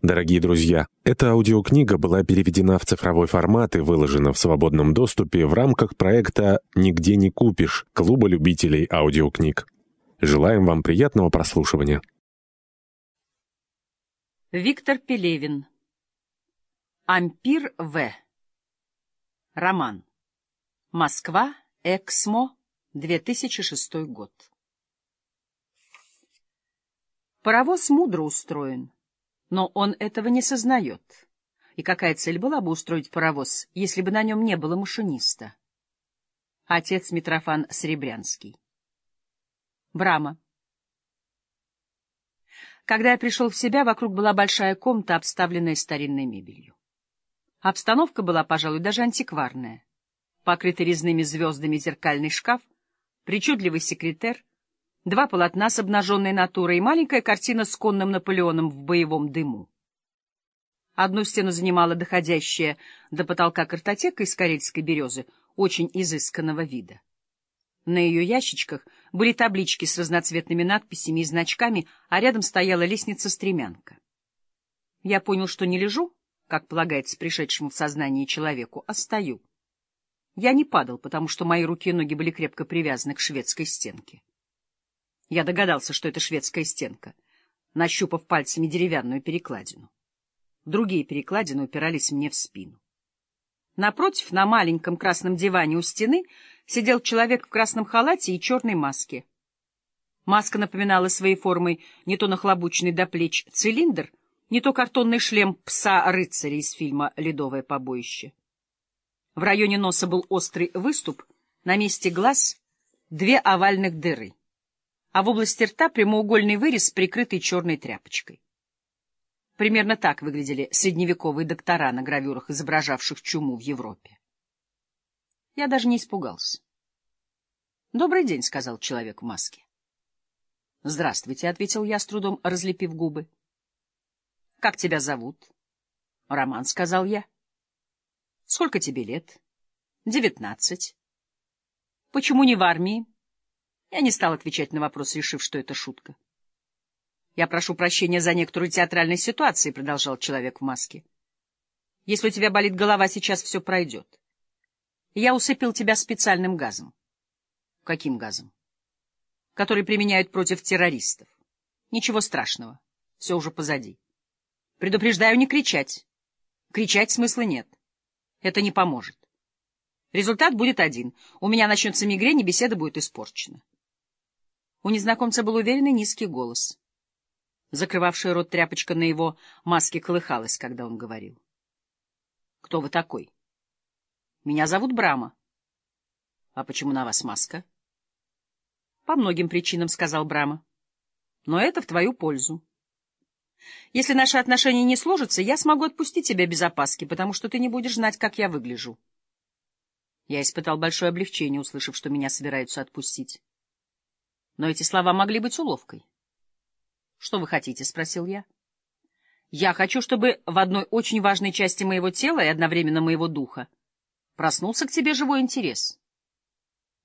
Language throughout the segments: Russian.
Дорогие друзья, эта аудиокнига была переведена в цифровой формат и выложена в свободном доступе в рамках проекта «Нигде не купишь» Клуба любителей аудиокниг. Желаем вам приятного прослушивания. Виктор Пелевин. Ампир В. Роман. Москва. Эксмо. 2006 год. Паровоз мудро устроен. Но он этого не сознает. И какая цель была бы устроить паровоз, если бы на нем не было машиниста? Отец Митрофан Сребрянский. Брама. Когда я пришел в себя, вокруг была большая комната, обставленная старинной мебелью. Обстановка была, пожалуй, даже антикварная. Покрытый резными звездами зеркальный шкаф, причудливый секретер, два полотна с обнаженной натурой и маленькая картина с конным Наполеоном в боевом дыму. Одну стену занимала доходящая до потолка картотека из карельской березы, очень изысканного вида. На ее ящичках были таблички с разноцветными надписями и значками, а рядом стояла лестница-стремянка. Я понял, что не лежу, как полагается пришедшему в сознание человеку, а стою. Я не падал, потому что мои руки и ноги были крепко привязаны к шведской стенке. Я догадался, что это шведская стенка, нащупав пальцами деревянную перекладину. Другие перекладины упирались мне в спину. Напротив, на маленьком красном диване у стены, сидел человек в красном халате и черной маске. Маска напоминала своей формой не то нахлобученный до плеч цилиндр, не то картонный шлем пса-рыцаря из фильма «Ледовое побоище». В районе носа был острый выступ, на месте глаз — две овальных дыры а в области рта прямоугольный вырез, прикрытый черной тряпочкой. Примерно так выглядели средневековые доктора на гравюрах, изображавших чуму в Европе. Я даже не испугался. «Добрый день», — сказал человек в маске. «Здравствуйте», — ответил я, с трудом разлепив губы. «Как тебя зовут?» «Роман», — сказал я. «Сколько тебе лет?» «Девятнадцать». «Почему не в армии?» Я не стал отвечать на вопрос, решив, что это шутка. «Я прошу прощения за некоторую театральную ситуацию», — продолжал человек в маске. «Если у тебя болит голова, сейчас все пройдет. Я усыпил тебя специальным газом». «Каким газом?» «Который применяют против террористов. Ничего страшного. Все уже позади. Предупреждаю не кричать. Кричать смысла нет. Это не поможет. Результат будет один. У меня начнется мигрень, и беседа будет испорчена. У незнакомца был уверенный низкий голос. Закрывавшая рот тряпочка на его маске колыхалась, когда он говорил. — Кто вы такой? — Меня зовут Брама. — А почему на вас маска? — По многим причинам, — сказал Брама. — Но это в твою пользу. Если наши отношения не сложатся, я смогу отпустить тебя без опаски, потому что ты не будешь знать, как я выгляжу. Я испытал большое облегчение, услышав, что меня собираются отпустить. Но эти слова могли быть уловкой. — Что вы хотите? — спросил я. — Я хочу, чтобы в одной очень важной части моего тела и одновременно моего духа проснулся к тебе живой интерес.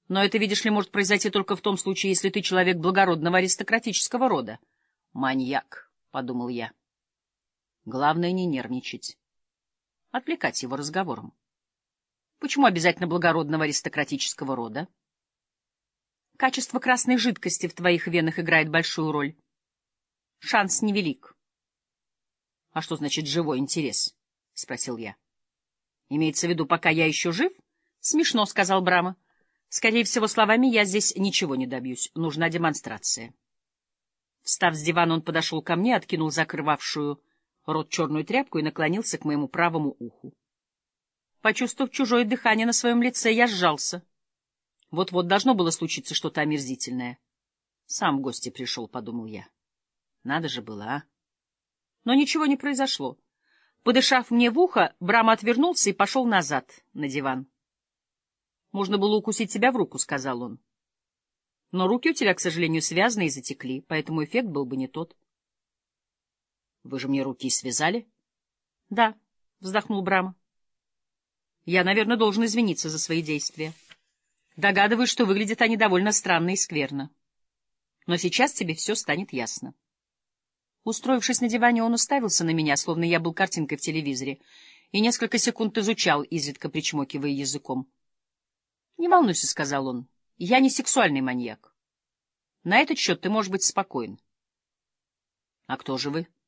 Но это, видишь ли, может произойти только в том случае, если ты человек благородного аристократического рода. — Маньяк, — подумал я. Главное — не нервничать. Отвлекать его разговором. Почему обязательно благородного аристократического рода? — Качество красной жидкости в твоих венах играет большую роль. Шанс невелик. — А что значит живой интерес? — спросил я. — Имеется в виду, пока я еще жив? — Смешно, — сказал Брама. — Скорее всего, словами я здесь ничего не добьюсь. Нужна демонстрация. Встав с дивана, он подошел ко мне, откинул закрывавшую рот черную тряпку и наклонился к моему правому уху. Почувствовав чужое дыхание на своем лице, я сжался — вот-вот должно было случиться что-то омерзительное. Сам в гости пришел, — подумал я. Надо же было, а? Но ничего не произошло. Подышав мне в ухо, Брам отвернулся и пошел назад, на диван. «Можно было укусить тебя в руку», — сказал он. «Но руки у тебя, к сожалению, связаны и затекли, поэтому эффект был бы не тот». «Вы же мне руки связали?» «Да», — вздохнул Брама. «Я, наверное, должен извиниться за свои действия». Догадываюсь, что выглядят они довольно странно и скверно. Но сейчас тебе все станет ясно. Устроившись на диване, он уставился на меня, словно я был картинкой в телевизоре, и несколько секунд изучал, изредка причмокивая языком. — Не волнуйся, — сказал он, — я не сексуальный маньяк. На этот счет ты можешь быть спокоен. — А кто же вы? —